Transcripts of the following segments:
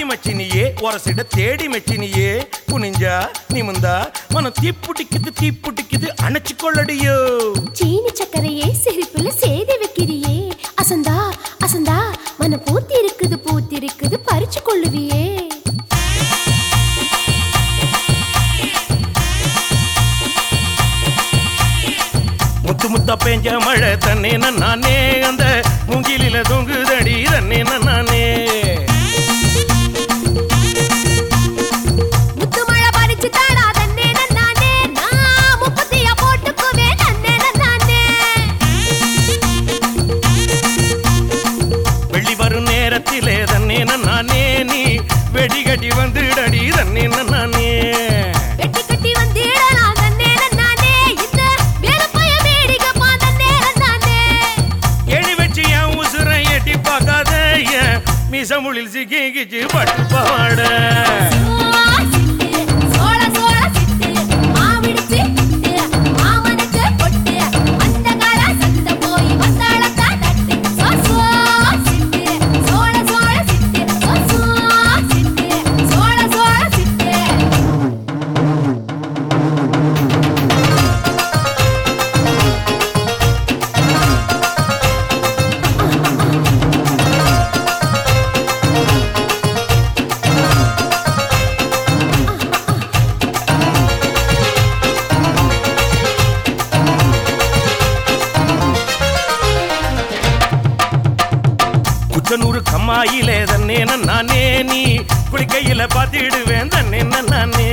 மச்சினியே ஒரசிட தேடி மச்சினியே. குனிஞ்சா நிமிந்தா மனம் தீப்புட்டிக்குது தீப்புட்டிக்குது அணைச்சு கொள்ளடியோ. சீனி சக்கரையே சிரிப்புல சேதி வைக்கிறியே. அசந்தா அசந்தா மன பூத்தி இருக்குது பூத்தி இருக்குது பறிச்சு கொள்ளுவியே. முத்து முத்தா பெஞ்ச மழை தன்னே நானே அந்த மூங்கிலில தொங்குதடி தன்னே நானே என் மிசமுளில் சிக்கிச்சு பட்டு பாட குச்சனூறு கம்மாயிலே தன்னே நானே நீ குளிக்கையில பாத்திடுவேன் தன்னே நானே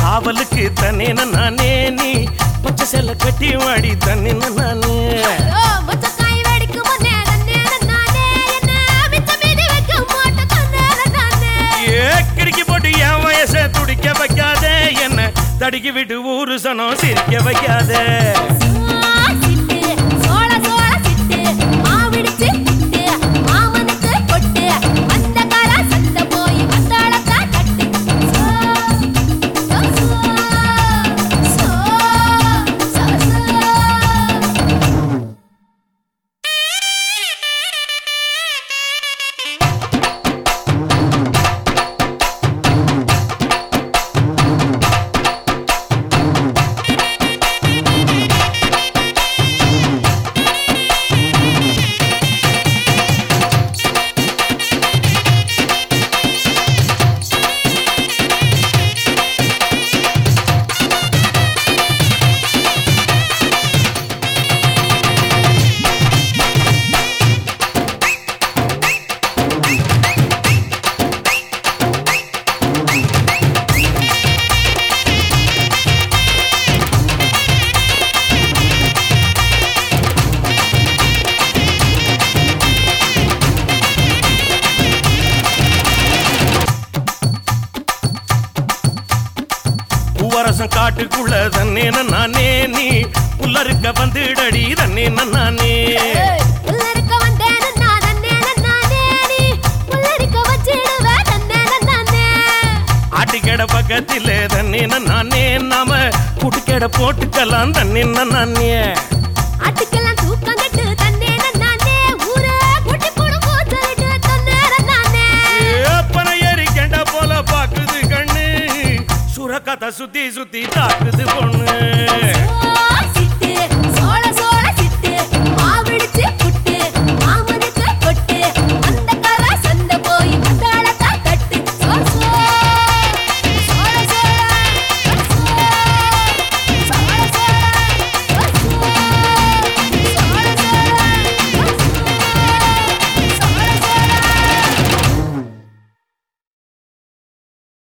காவலுக்கு தன்னே நானே நீ பச்சை செல்ல கட்டி வாடி தன்னே நானே என்ன விட்டு ஊரு சனம் சிரிக்க வைக்காத. பூவரசம் காட்டுக்குள்ள தன்னே நானே நீ. புல்லருக்க வந்துடடி தன்னே நானே ஆட்டுக்கடை பக்கத்திலே தன்னே நானே நாம. குட்டுக்கடை போட்டுக்கலாம் தன்னே நானே ஆட்டுக்கெல்லாம் சுத்தி சுத்தி தாக்குது பொண்ணு.